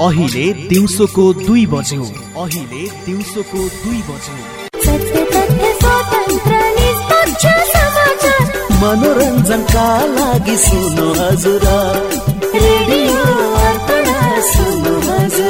अहिले दिउँसोको दुई बज्यो। अहिले दिउँसोको दुई बज्यो। मनोरञ्जनका लागि सुन्नु हजुर। रेडियो सुन्नु हजुर।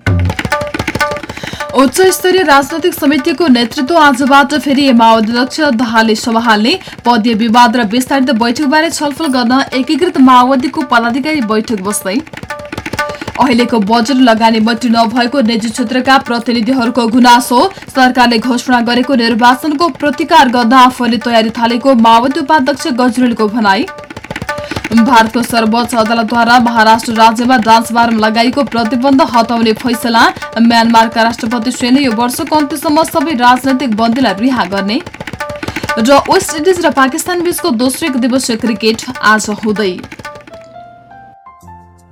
उच्च स्तरीय राजनैतिक समितिको नेतृत्व आजबाट फेरि माओवादी अध्यक्ष दाहालले सम्हाल्ने पदीय विवाद र विस्तारित बैठकबारे छलफल गर्न एकीकृत माओवादीको पदाधिकारी बैठक बस्दै। अहिलेको बजेट लगानी मट्टी नभएको निजी क्षेत्रका प्रतिनिधिहरूको गुनासो सरकारले घोषणा गरेको निर्वाचनको प्रतिकार गर्न आफूले तयारी थालेको माओवादी उपाध्यक्ष गजरेलको भनाई। भारतको सर्वोच्च अदालतद्वारा महाराष्ट्र राज्यमा डान्स बारमा लगाइएको प्रतिबन्ध हटाउने फैसला म्यानमारका राष्ट्रपति सेनले यो वर्षको अन्त्यसम्म सबै राजनैतिक बन्दीलाई रिहा गर्ने। र वेस्ट इन्डिज र पाकिस्तान बीचको दोस्रो एक दिवसीय क्रिकेट आज हुँदै।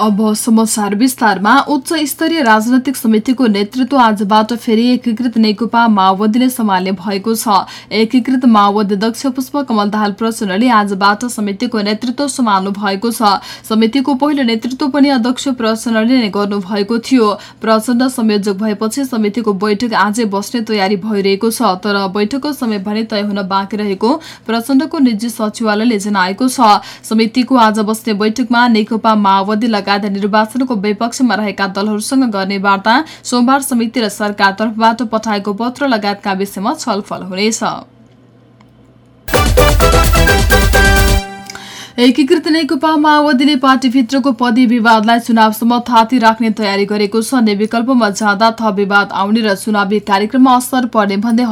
अब समाचार विस्तारमा उच्च स्तरीय राजनैतिक समितिको नेतृत्व आजबाट फेरि एकीकृत नेकपा माओवादीले सम्हाल्ने भएको छ एकीकृत माओवादी अध्यक्ष पुष्प कमल दाहाल प्रचण्डले आजबाट समितिको नेतृत्व सम्हाल्नु भएको छ समितिको पहिलो नेतृत्व पनि अध्यक्ष प्रचण्डले नै गर्नुभएको थियो प्रचण्ड संयोजक भएपछि समितिको बैठक आजै बस्ने तयारी भइरहेको छ तर बैठकको समय भने तय हुन बाँकी रहेको प्रचण्डको निजी सचिवालयले जनाएको छ समितिको आज बस्ने बैठकमा नेकपा माओवादी लगायत निर्वाचनको विपक्षमा रहेका दलहरूसँग गर्ने वार्ता सोमबार समिति र सरकार तर्फबाट पठाएको पत्र लगायतका विषयमा छलफल हुनेछ। एकीकृत नेकपा माओवादीले पार्टीभित्रको पदी विवादलाई चुनावसम्म थाती राख्ने तयारी गरेको छ। अन्य विकल्पमा जाँदा थप विवाद आउने र चुनावी कार्यक्रममा असर पर्ने भन्दै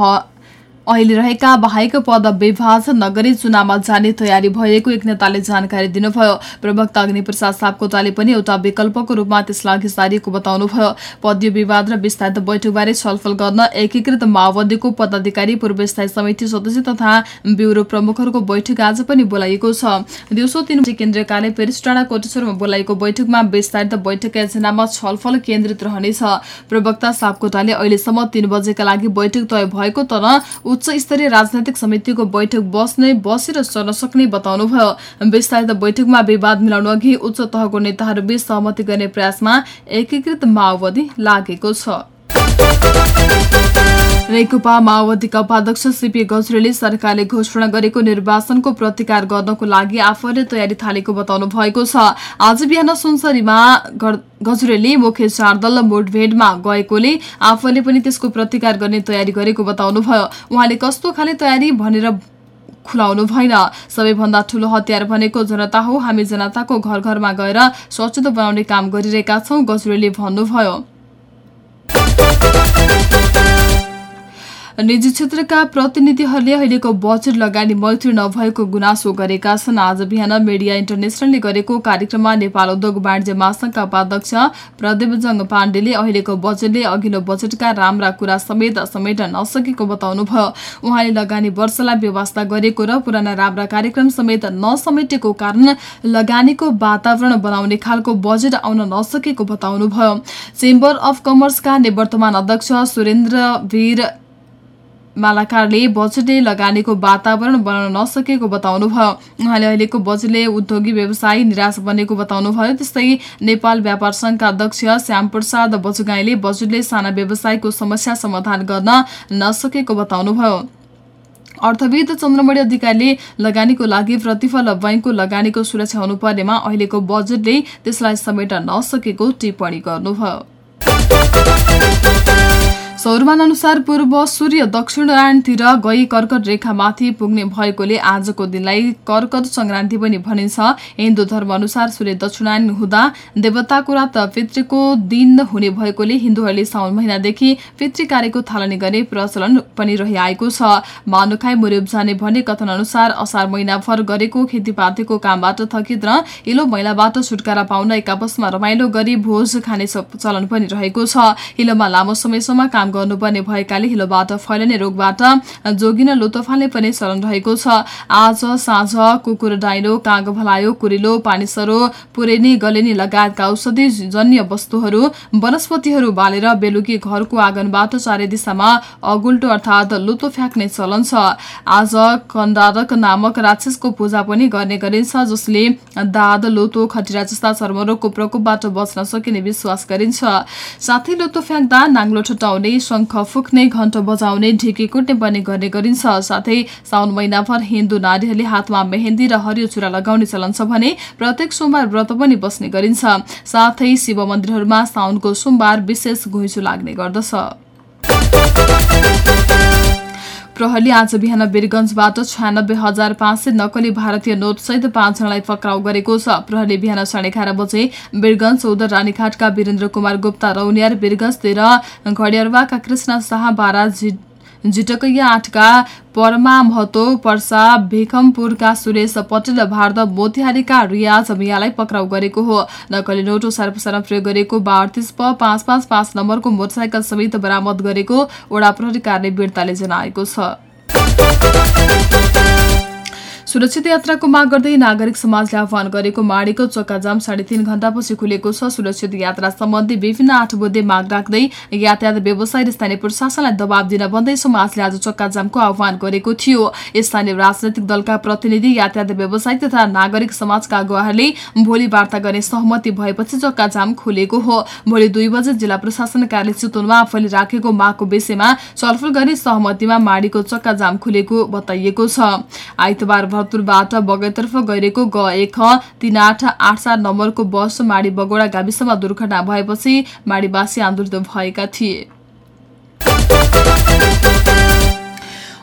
अहिले रहेका बाहेक पद विभाजन नगरी चुनावमा जाने तयारी भएको एक नेताले जानकारी दिनुभयो। प्रवक्ता अग्निप्रसाद सापकोटाले पनि एउटा विकल्पको रूपमा त्यसलाई अघि सारिएको बताउनुभयो। पदीय विवाद र विस्तारित बैठकबारे छलफल गर्न एकीकृत माओवादीको पदाधिकारी पूर्व स्थायी समिति सदस्य तथा ब्युरो प्रमुखहरूको बैठक आज पनि बोलाइएको छ। दिउँसो तीन बजे केन्द्रीय कार्य पेरिस डाँडा कोटेश्वरमा बोलाइएको बैठकमा विस्तारित बैठक एजेन्डामा छलफल केन्द्रित रहनेछ। प्रवक्ता सापकोटाले अहिलेसम्म तीन बजेका लागि बैठक तय भएको तर उच्च स्तरीय राजनैतिक समितिको बैठक बस्ने बसेर चल्न सक्ने बताउनुभयो। विस्तारित बैठकमा विवाद मिलाउनु अघि उच्च तहको नेताहरूबीच सहमति गर्ने प्रयासमा एकीकृत माओवादी लागेको छ। नेकपा माओवादीका उपाध्यक्ष सीपी गजरेले सरकारले घोषणा गरेको निर्वाचनको प्रतिकार गर्नको लागि आफूले तयारी थालेको बताउनु भएको छ। आज बिहान सुनसरीमा गजरेले मुख्य चार दल मुठभेडमा गएकोले आफूले पनि त्यसको प्रतिकार गर्ने तयारी गरेको बताउनुभयो। उहाँले कस्तो खाले तयारी भनेर खुलाउनु भएन। सबैभन्दा ठूलो हतियार भनेको जनता हो। हामी जनताको घर घरमा गएर सचेत बनाउने काम गरिरहेका छौं गजरेले भन्नुभयो। निजी क्षेत्रका प्रतिनिधिहरूले अहिलेको बजेट लगानी मैत्री नभएको गुनासो गरेका छन्। आज बिहान मिडिया इन्टरनेसनलले गरेको कार्यक्रममा नेपाल उद्योग वाणिज्य महासंघका उपाध्यक्ष प्रदीपजङ पाण्डेले अहिलेको बजेटले अघिल्लो बजेटका राम्रा कुरा समेत समेट्न नसकेको बताउनुभयो। उहाँले लगानी वर्षलाई व्यवस्था गरेको र पुराना राम्रा कार्यक्रम समेत नसमेटेको कारण लगानीको वातावरण बनाउने खालको बजेट आउन नसकेको बताउनुभयो। चेम्बर अफ कमर्सका निवर्तमान अध्यक्ष सुरेन्द्र वीर मालाकारले बजेटले लगानीको वातावरण बनाउन नसकेको बताउनुभयो। उहाँले अहिलेको बजेटले उद्योगी व्यवसायी निराश बनेको बताउनुभयो। त्यस्तै नेपाल व्यापार संघका अध्यक्ष श्यामप्रसाद बजुगाईले बजेटले साना व्यवसायको समस्या समाधान गर्न नसकेको बताउनुभयो। अर्थविद चन्द्रमणि अधिकारीले लगानीको लागि प्रतिफल बैंकको लगानीको सुरक्षा हुनुपर्नेमा अहिलेको बजेटले त्यसलाई समेट्न नसकेको टिप्पणी गर्नुभयो। अनुसार पूर्व सूर्य दक्षिणायनतिर गई कर्कट रेखामाथि पुग्ने भएकोले आजको दिनलाई कर्कट संक्रान्ति पनि भनिन्छ। हिन्दू धर्म अनुसार सूर्य दक्षिणायन हुँदा देवताको रात पितृको दिन हुने भएकोले हिन्दूहरूले साउन महिनादेखि पितृ कार्यको थालनी गर्ने प्रचलन पनि रहिआएको छ। मानुखाई जाने भन्ने कथन अनुसार असार महिनाभर गरेको खेतीपातीको कामबाट थकित र हिलो मैलाबाट छुटकारा पाउन एक आपसमा रमाइलो गरी भोज खाने चलन पनि रहेको छ। हिलोमा लामो समयसम्म काम गर्नुपर्ने भएकाले हिलोबाट फैलिने रोगबाट जोगिन लोतो फाल्ने पनि चलन रहेको छ। आज साँझ कुकुर डाइलो काग भलायो कुरिलो पानीसरो पुरेनी गलेनी लगायतका औषधि जन्य वस्तुहरू वनस्पतिहरू बालेर बेलुकी घरको आँगनबाट चारै दिशामा अगुल्टो अर्थात् लुतो फ्याँक्ने चलन छ। आज कण्डारक नामक राक्षसको पूजा पनि गर्ने गरिन्छ जसले दाद लोतो खटिरा जस्ता चर्मरोगको प्रकोपबाट बच्न सकिने विश्वास गरिन्छ। साथै लोतो फ्याँक्दा नाङ्लो छुट्याउने शङ्ख फुक्ने घण्ट बजाउने ढिकी कुट्ने पनि गर्ने गरिन्छ। साथै साउन महिनाभर हिन्दू नारीहरूले हातमा मेहेन्दी र हरियो चुरा लगाउने चलन छ भने प्रत्येक सोमबार व्रत पनि बस्ने गरिन्छ। साथै शिव मन्दिरहरूमा साउनको सोमबार विशेष घुइँचो लाग्ने गर्दछ। प्रहरीले आज बिहान वीरगंजबाट छयानब्बे हजार पाँच सय नक्कली भारतीय नोट सहित पाँचजनालाई पक्राउ गरेको छ। प्रहरीले बिहान साढे एघार बजे वीरगंज चौध रानीघाटका वीरेन्द्र कुमार गुप्ता रौनियार वीरगंज तेह्र घडियारवाका कृष्ण शाह बारा जिटकैया आठका परमा महतो पर्सा भेखमपुरका सुरेश पटेल भारत मोतिहारीका रियाज मियालाई पक्राउ गरेको हो। नक्कली नोट ओसार प्रयोग गरेको बाडतिस प पाँच पाँच पाँच नम्बरको मोटरसाइकल समेत बरामद गरेको वडा प्रहरी कार्य बिर्ताले जनाएको छ। सुरक्षित यात्राको माग गर्दै नागरिक समाजले आह्वान गरेको माडीको चक्काजाम साढे तीन घण्टापछि खुलेको छ सुरक्षित यात्रा सम्बन्धी विभिन्न आठ बुद्धे माग राख्दै यातायात व्यवसाय र स्थानीय प्रशासनलाई दबाव दिन भन्दै समाजले आज चक्काजामको आह्वान गरेको थियो। स्थानीय राजनैतिक दलका प्रतिनिधि यातायात व्यवसायी तथा नागरिक समाजका अगुवाहरूले भोलि वार्ता गर्ने सहमति भएपछि चक्काजाम खुलेको हो। भोलि दुई बजे जिल्ला प्रशासन कार्यालय चितवनमा आफैले राखेको मागको विषयमा छलफल गर्ने सहमतिमा माडीको चक्काजाम खुलेको बताइएको छ। आइतबार भरतपुरबाट बगैतर्फ गइरहेको ग एक तीन आठ आठ चार नम्बरको बस माडी बगोडा गाविसमा दुर्घटना भएपछि माडीवासी आन्दोलित भएका थिए।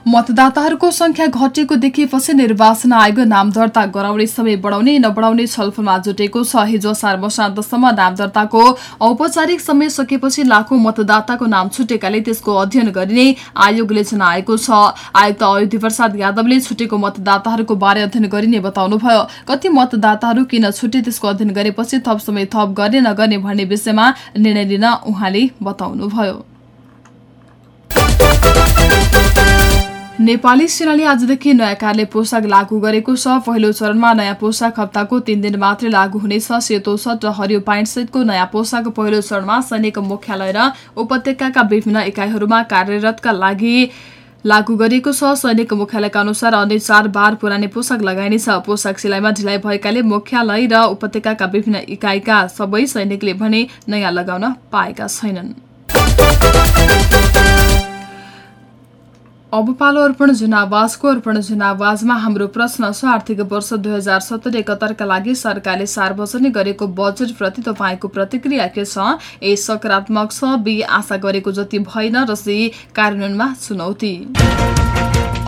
मतदाताहरूको संख्या घटेको देखिएपछि निर्वाचन आयोग नाम दर्ता गराउने समय बढाउने नबढाउने छलफलमा जुटेको छ। हिजो सार वर्षान्तसम्म नाम दर्ताको औपचारिक समय सकेपछि लाखौं मतदाताको नाम छुटेकाले त्यसको अध्ययन गरिने आयोगले जनाएको छ। आयुक्त अयोधी प्रसाद यादवले छुटेको मतदाताहरूको बारे अध्ययन गरिने बताउनुभयो। कति मतदाताहरू किन छुटे त्यसको अध्ययन गरेपछि थप समय थप गर्ने नगर्ने भन्ने विषयमा निर्णय लिन उहाँले बताउनुभयो। नेपाली सेनाले आजदेखि नयाँ कार्य पोसाक लागू गरेको छ। पहिलो चरणमा नयाँ पोसाक हप्ताको तीन दिन मात्रै लागू हुनेछ। सेतो सर्ट र हरियो सहितको नयाँ पोसाक पहिलो चरणमा सैनिक मुख्यालय र उपत्यकाका विभिन्न इकाइहरूमा कार्यरतका लागि लागू गरिएको छ। सैनिक मुख्यालयका अनुसार अन्य चार बार पुरानै पोसाक लगाइनेछ। पोसाक सिलाइमा ढिलाइ भएकाले मुख्यालय र उपत्यकाका विभिन्न इकाइका सबै सैनिकले भने नयाँ लगाउन पाएका छैनन्। अब पालो अर्पण जनावाजको अर्पण जनावाजमा हाम्रो प्रश्न छ आर्थिक वर्ष दुई हजार सत्तरी एकहत्तरका लागि सरकारले सार्वजनिक गरेको बजेट प्रति तपाईँको प्रतिक्रिया के छ? ए सकारात्मक छ बी आशा गरेको जति भएन र सी कार्यान्वयनमा चुनौती।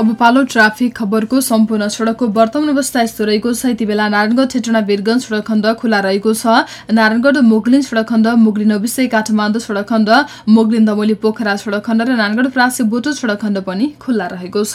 अब पालो ट्राफिक खबरको सम्पूर्ण सडकको वर्तमान अवस्था यस्तो रहेको छ। यति बेला नारायणगढ ठेटना वीरगञ्ज सडक खण्ड खुला रहेको छ। नारायणगढ मुगलिन सडक खण्ड मुगलिन विषय काठमाडौँ सडक खण्ड मुगलिन दमोली पोखरा सडक खण्ड र नारायणगढ प्रासी बोटो सडक खण्ड पनि खुल्ला रहेको छ।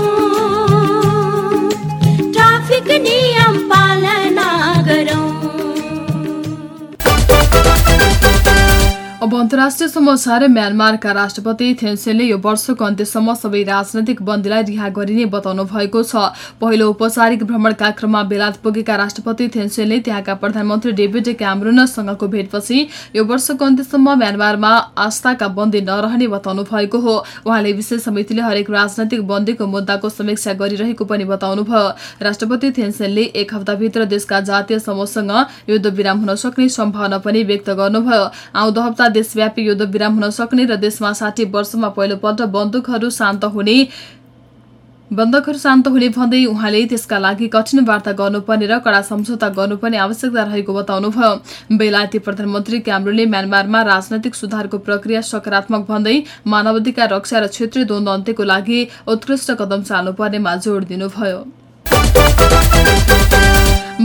अब अन्तर्राष्ट्रिय समाचार म्यानमारका राष्ट्रपति थेन्सेनले यो वर्षको अन्त्यसम्म सबै राजनैतिक बन्दीलाई रिहा गरिने बताउनु भएको छ। पहिलो औपचारिक भ्रमणका क्रममा बेलायत पुगेका राष्ट्रपति थेन्सेनले त्यहाँका प्रधानमन्त्री डेभिड क्यामरुनसँगको भेटपछि यो वर्षको अन्त्यसम्म म्यानमारमा आस्थाका बन्दी नरहने बताउनु भएको हो। उहाँले विशेष समितिले हरेक राजनैतिक बन्दीको मुद्दाको समीक्षा गरिरहेको पनि बताउनुभयो राष्ट्रपति थेन्सेनले एक हप्ताभित्र देशका जातीय समूहसँग युद्ध विराम हुन सक्ने सम्भावना पनि व्यक्त गर्नुभयो। आउँदो हप्ता देशव्यापी युद्ध विराम हुन सक्ने र देशमा साठी वर्षमा पहिलोपल्ट बन्दुकहरू शान्त हुने बन्दकहरू शान्त हुने भन्दै उहाँले त्यसका लागि कठिन वार्ता गर्नुपर्ने र कडा सम्झौता गर्नुपर्ने आवश्यकता रहेको बताउनुभयो। बेलायती प्रधानमन्त्री क्यामरूनले म्यानमारमा राजनैतिक सुधारको प्रक्रिया सकारात्मक भन्दै मानवाधिकार रक्षा र क्षेत्रीय द्वन्द्व अन्त्यको लागि उत्कृष्ट कदम चाल्नुपर्नेमा जोड दिनुभयो।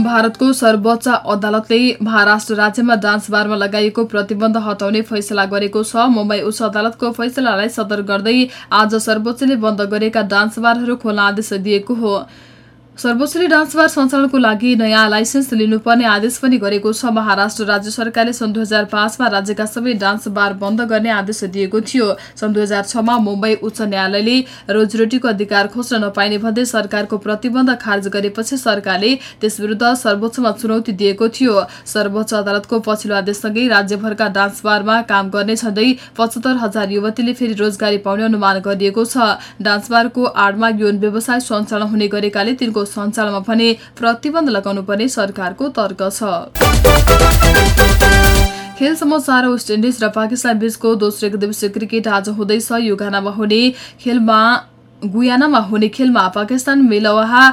भारतको सर्वोच्च अदालतले महाराष्ट्र राज्यमा डान्स बारमा लगाइएको प्रतिबन्ध हटाउने फैसला गरेको छ। मुम्बई उच्च अदालतको फैसलालाई सदर गर्दै आज सर्वोच्चले बन्द गरेका डान्स बारहरू खोल्न आदेश दिएको हो। सर्वोच्चले डान्स बार सञ्चालनको लागि नयाँ लाइसेन्स लिनुपर्ने आदेश पनि गरेको छ। महाराष्ट्र राज्य सरकारले सन् दुई हजार पाँचमा राज्यका सबै डान्स बार बन्द गर्ने आदेश दिएको थियो। सन् दुई हजार छमा मुम्बई उच्च न्यायालयले रोजीरोटीको अधिकार खोज्न नपाइने भन्दै सरकारको प्रतिबन्ध खारेज गरेपछि सरकारले त्यसविरुद्ध सर्वोच्चमा चुनौती दिएको थियो। सर्वोच्च अदालतको पछिल्लो आदेशसँगै राज्यभरका डान्स बारमा काम गर्ने झण्डै पचहत्तर हजार युवतीले फेरि रोजगारी पाउने अनुमान गरिएको छ। डान्स बारको आडमा यौन व्यवसाय सञ्चालन हुने गरेकाले तिनको सञ्चालनमा भने प्रतिबन्ध लगाउनु पर्ने सरकारको तर्क छ। खेल समाचार वेस्ट इन्डिज र पाकिस्तान बीचको दोस्रो एक दिवसीय क्रिकेट आज हुँदैछ। युगानामा हुने खेलमा गुयानामा हुने खेलमा पाकिस्तान मिलवाहा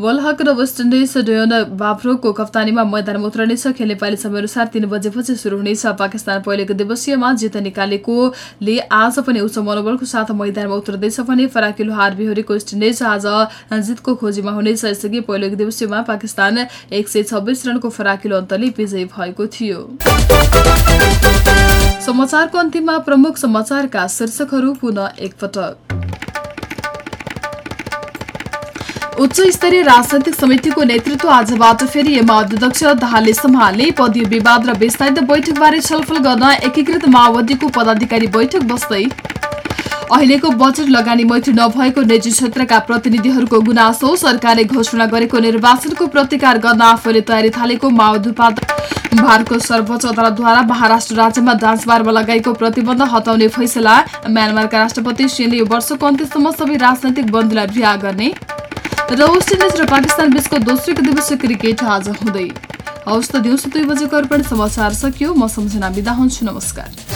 वलहक र वेस्ट इन्डिज डयोन बाफ्रोको कप्तानीमा मैदानमा उत्रनेछ। खेल नेपाली समयअनुसार तीन बजेपछि शुरू हुनेछ। पाकिस्तान पहिलेको दिवसीयमा जित निकालेकोले आज पनि उच्च मनोबलको साथ मैदानमा उत्रदैछ भने फराकिलो हार बिहोरेको वेस्ट इन्डिज आज जितको खोजीमा हुनेछ। यसअघि पहिलो एक दिवसीयमा पाकिस्तान एक सय छब्बिस रनको फराकिलो अन्तले विजयी भएको थियो। समाचारको अन्तिममा प्रमुख समाचारका शीर्षकहरू पुनः एकपटक। उच्च स्तरीय राजनैतिक समितिको नेतृत्व आजबाट फेरि एमा अध्यक्ष दाहालले सम्हाल्ने पदीय विवाद र विस्तारित बैठकबारे छलफल गर्न एकीकृत माओवादीको पदाधिकारी बैठक बस्दै अहिलेको बजेट लगानी मैत्री नभएको निजी क्षेत्रका प्रतिनिधिहरूको गुनासो सरकारले घोषणा गरेको निर्वाचनको प्रतिकार गर्न आफूले तयारी थालेको माओवादी भारतको सर्वोच्च अदालतद्वारा महाराष्ट्र राज्यमा डान्स बारमा लगाएको प्रतिबन्ध हटाउने फैसला म्यानमारका राष्ट्रपति सेनले यो वर्षको अन्त्यसम्म सबै राजनैतिक बन्दीलाई रिहा गर्ने र वेस्ट इन्डिज र पाकिस्तान बीचको दोस्रो दिवसीय क्रिकेट आज हुँदै। हवस् त दिउँसो दुई बजेको अर्पण समाचार सकियो। म सम्झना बिदा हुन्छु। नमस्कार।